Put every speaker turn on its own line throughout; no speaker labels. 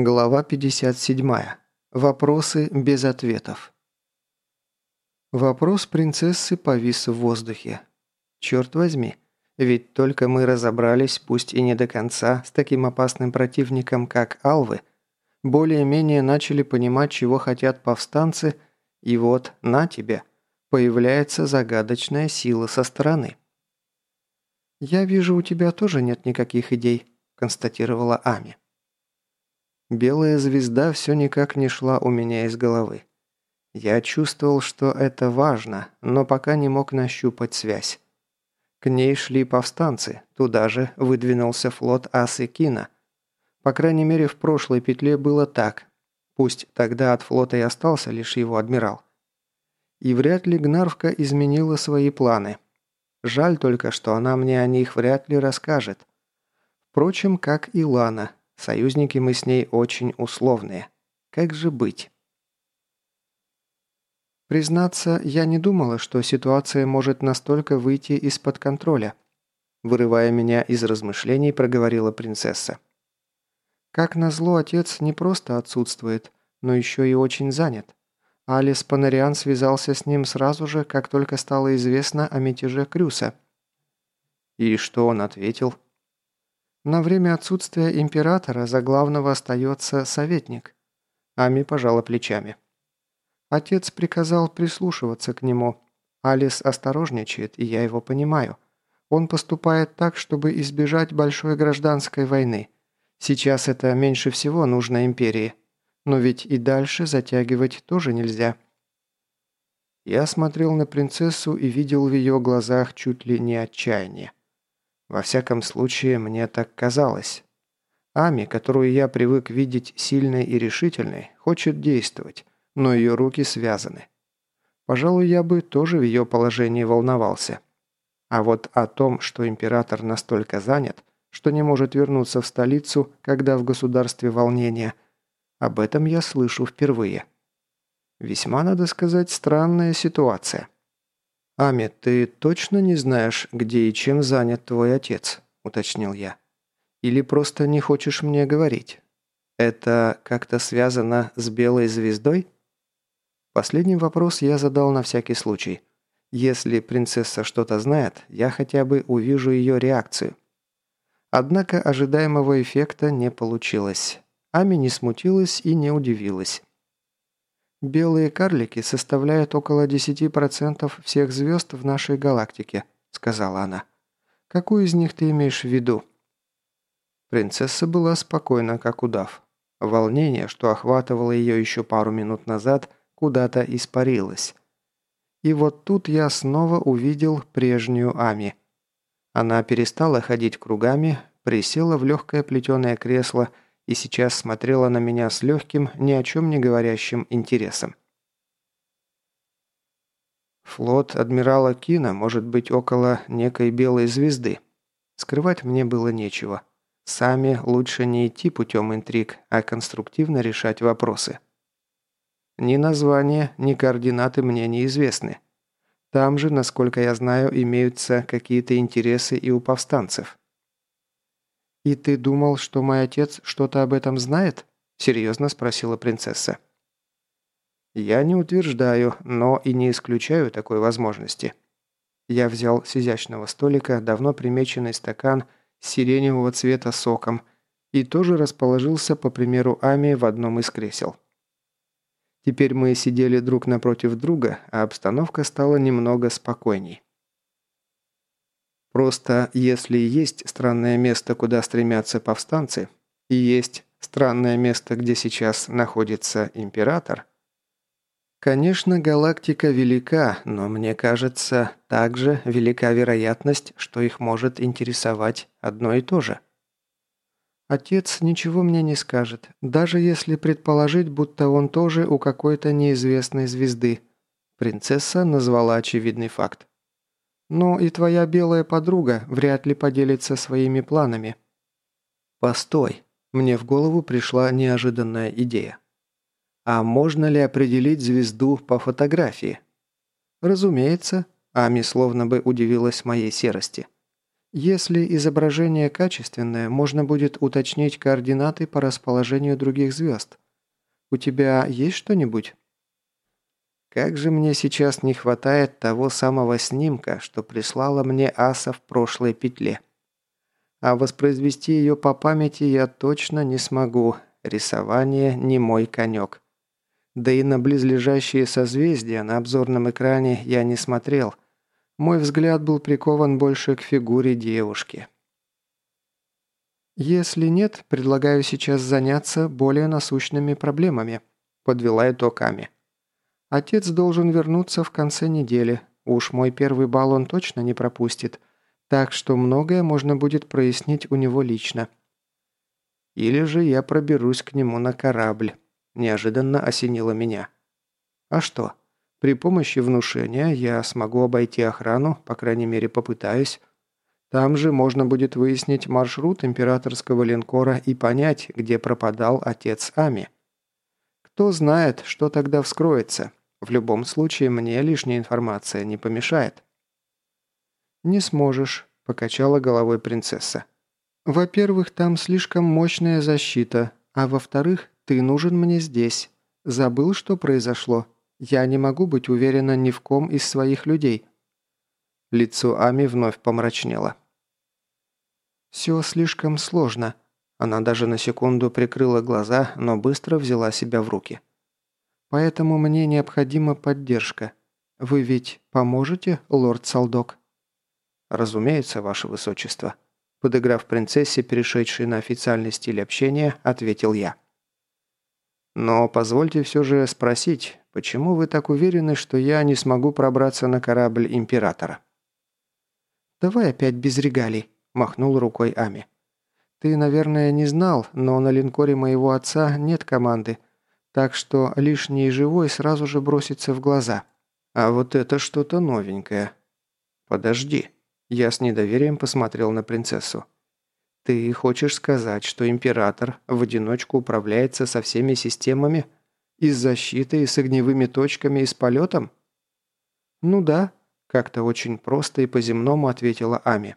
Глава 57. Вопросы без ответов. Вопрос принцессы повис в воздухе. Черт возьми, ведь только мы разобрались, пусть и не до конца, с таким опасным противником, как Алвы, более-менее начали понимать, чего хотят повстанцы, и вот, на тебе, появляется загадочная сила со стороны. «Я вижу, у тебя тоже нет никаких идей», – констатировала Ами. Белая звезда все никак не шла у меня из головы. Я чувствовал, что это важно, но пока не мог нащупать связь. К ней шли повстанцы, туда же выдвинулся флот Асы Кина. По крайней мере, в прошлой петле было так. Пусть тогда от флота и остался лишь его адмирал. И вряд ли Гнарвка изменила свои планы. Жаль только, что она мне о них вряд ли расскажет. Впрочем, как и Лана, Союзники мы с ней очень условные. Как же быть? Признаться, я не думала, что ситуация может настолько выйти из-под контроля. Вырывая меня из размышлений, проговорила принцесса. Как назло, отец не просто отсутствует, но еще и очень занят. Алис Панариан связался с ним сразу же, как только стало известно о мятеже Крюса. И что он ответил? На время отсутствия императора за главного остается советник. Ами пожала плечами. Отец приказал прислушиваться к нему. Алис осторожничает, и я его понимаю. Он поступает так, чтобы избежать большой гражданской войны. Сейчас это меньше всего нужно империи. Но ведь и дальше затягивать тоже нельзя. Я смотрел на принцессу и видел в ее глазах чуть ли не отчаяние. Во всяком случае, мне так казалось. Ами, которую я привык видеть сильной и решительной, хочет действовать, но ее руки связаны. Пожалуй, я бы тоже в ее положении волновался. А вот о том, что император настолько занят, что не может вернуться в столицу, когда в государстве волнение, об этом я слышу впервые. Весьма, надо сказать, странная ситуация. «Ами, ты точно не знаешь, где и чем занят твой отец?» – уточнил я. «Или просто не хочешь мне говорить? Это как-то связано с белой звездой?» Последний вопрос я задал на всякий случай. Если принцесса что-то знает, я хотя бы увижу ее реакцию. Однако ожидаемого эффекта не получилось. Ами не смутилась и не удивилась. «Белые карлики составляют около 10% всех звезд в нашей галактике», — сказала она. «Какую из них ты имеешь в виду?» Принцесса была спокойна, как удав. Волнение, что охватывало ее еще пару минут назад, куда-то испарилось. И вот тут я снова увидел прежнюю Ами. Она перестала ходить кругами, присела в легкое плетеное кресло и сейчас смотрела на меня с легким, ни о чем не говорящим интересом. Флот адмирала Кина может быть около некой белой звезды. Скрывать мне было нечего. Сами лучше не идти путем интриг, а конструктивно решать вопросы. Ни название, ни координаты мне неизвестны. Там же, насколько я знаю, имеются какие-то интересы и у повстанцев. «И ты думал, что мой отец что-то об этом знает?» – серьезно спросила принцесса. «Я не утверждаю, но и не исключаю такой возможности». Я взял с изящного столика давно примеченный стакан сиреневого цвета соком и тоже расположился, по примеру Ами, в одном из кресел. Теперь мы сидели друг напротив друга, а обстановка стала немного спокойней. Просто если есть странное место, куда стремятся повстанцы, и есть странное место, где сейчас находится император, Конечно, галактика велика, но мне кажется, также велика вероятность, что их может интересовать одно и то же. Отец ничего мне не скажет, даже если предположить, будто он тоже у какой-то неизвестной звезды. Принцесса назвала очевидный факт. Но и твоя белая подруга вряд ли поделится своими планами». «Постой!» Мне в голову пришла неожиданная идея. «А можно ли определить звезду по фотографии?» «Разумеется», Ами словно бы удивилась моей серости. Если изображение качественное, можно будет уточнить координаты по расположению других звезд. У тебя есть что-нибудь? Как же мне сейчас не хватает того самого снимка, что прислала мне Аса в прошлой петле. А воспроизвести ее по памяти я точно не смогу. Рисование не мой конек. Да и на близлежащие созвездия на обзорном экране я не смотрел – мой взгляд был прикован больше к фигуре девушки. «Если нет, предлагаю сейчас заняться более насущными проблемами», – подвела итог Ами. «Отец должен вернуться в конце недели. Уж мой первый балл он точно не пропустит, так что многое можно будет прояснить у него лично». «Или же я проберусь к нему на корабль», – неожиданно осенило меня. «А что?» При помощи внушения я смогу обойти охрану, по крайней мере попытаюсь. Там же можно будет выяснить маршрут императорского линкора и понять, где пропадал отец Ами. Кто знает, что тогда вскроется. В любом случае, мне лишняя информация не помешает. «Не сможешь», – покачала головой принцесса. «Во-первых, там слишком мощная защита, а во-вторых, ты нужен мне здесь. Забыл, что произошло?» Я не могу быть уверена ни в ком из своих людей». Лицо Ами вновь помрачнело. «Все слишком сложно». Она даже на секунду прикрыла глаза, но быстро взяла себя в руки. «Поэтому мне необходима поддержка. Вы ведь поможете, лорд Салдок?» «Разумеется, ваше высочество», подыграв принцессе, перешедшей на официальный стиль общения, ответил я. «Но позвольте все же спросить, Почему вы так уверены, что я не смогу пробраться на корабль Императора?» «Давай опять без регалий», – махнул рукой Ами. «Ты, наверное, не знал, но на линкоре моего отца нет команды, так что лишний живой сразу же бросится в глаза. А вот это что-то новенькое». «Подожди», – я с недоверием посмотрел на принцессу. «Ты хочешь сказать, что Император в одиночку управляется со всеми системами?» И с защитой, и с огневыми точками, и с полетом?» «Ну да», – как-то очень просто и по-земному ответила Ами.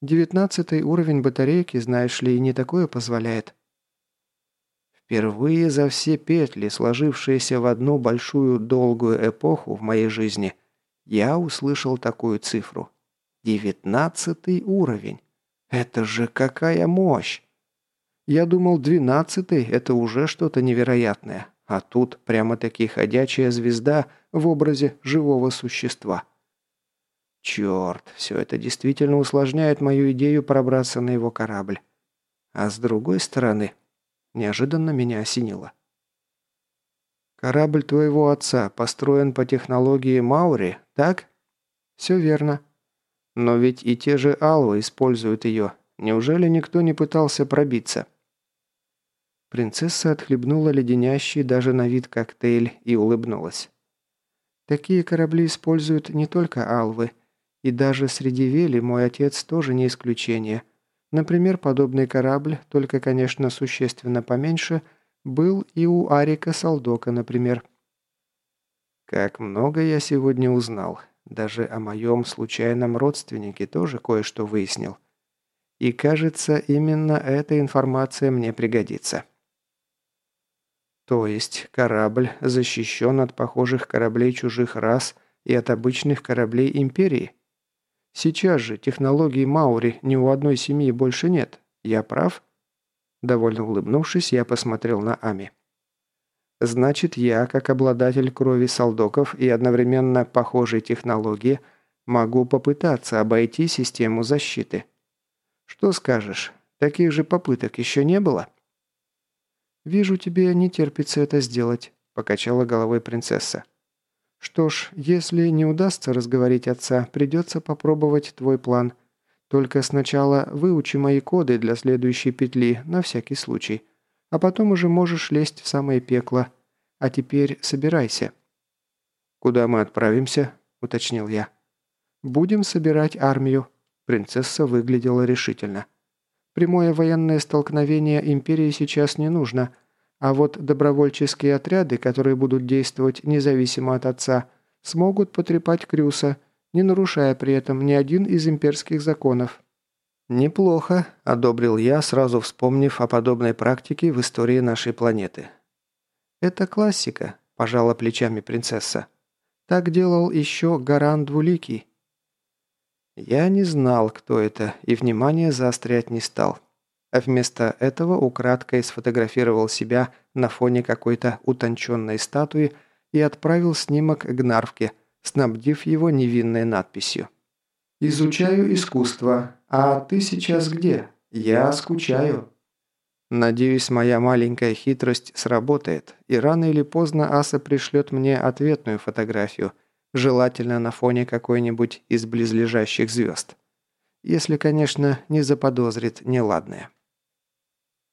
«Девятнадцатый уровень батарейки, знаешь ли, не такое позволяет». Впервые за все петли, сложившиеся в одну большую долгую эпоху в моей жизни, я услышал такую цифру. Девятнадцатый уровень. Это же какая мощь! Я думал, двенадцатый – это уже что-то невероятное. А тут прямо-таки ходячая звезда в образе живого существа. Черт, все это действительно усложняет мою идею пробраться на его корабль. А с другой стороны, неожиданно меня осенило. «Корабль твоего отца построен по технологии Маури, так?» «Все верно». «Но ведь и те же Алвы используют ее. Неужели никто не пытался пробиться?» Принцесса отхлебнула леденящий даже на вид коктейль и улыбнулась. «Такие корабли используют не только алвы, и даже среди вели мой отец тоже не исключение. Например, подобный корабль, только, конечно, существенно поменьше, был и у Арика Салдока, например». «Как много я сегодня узнал. Даже о моем случайном родственнике тоже кое-что выяснил. И кажется, именно эта информация мне пригодится». То есть корабль защищен от похожих кораблей чужих рас и от обычных кораблей Империи? Сейчас же технологий Маури ни у одной семьи больше нет. Я прав?» Довольно улыбнувшись, я посмотрел на Ами. «Значит, я, как обладатель крови солдоков и одновременно похожей технологии, могу попытаться обойти систему защиты. Что скажешь, таких же попыток еще не было?» «Вижу, тебе не терпится это сделать», – покачала головой принцесса. «Что ж, если не удастся разговорить отца, придется попробовать твой план. Только сначала выучи мои коды для следующей петли, на всякий случай. А потом уже можешь лезть в самое пекло. А теперь собирайся». «Куда мы отправимся?» – уточнил я. «Будем собирать армию». Принцесса выглядела решительно. Прямое военное столкновение империи сейчас не нужно, а вот добровольческие отряды, которые будут действовать независимо от отца, смогут потрепать Крюса, не нарушая при этом ни один из имперских законов. «Неплохо», – одобрил я, сразу вспомнив о подобной практике в истории нашей планеты. «Это классика», – пожала плечами принцесса. «Так делал еще Гаран Двуликий». Я не знал, кто это, и внимание заострять не стал. А вместо этого украдкой сфотографировал себя на фоне какой-то утонченной статуи и отправил снимок Гнарвке, снабдив его невинной надписью. «Изучаю искусство. А ты сейчас где? Я скучаю». Надеюсь, моя маленькая хитрость сработает, и рано или поздно Аса пришлет мне ответную фотографию, желательно на фоне какой-нибудь из близлежащих звезд. Если, конечно, не заподозрит неладное.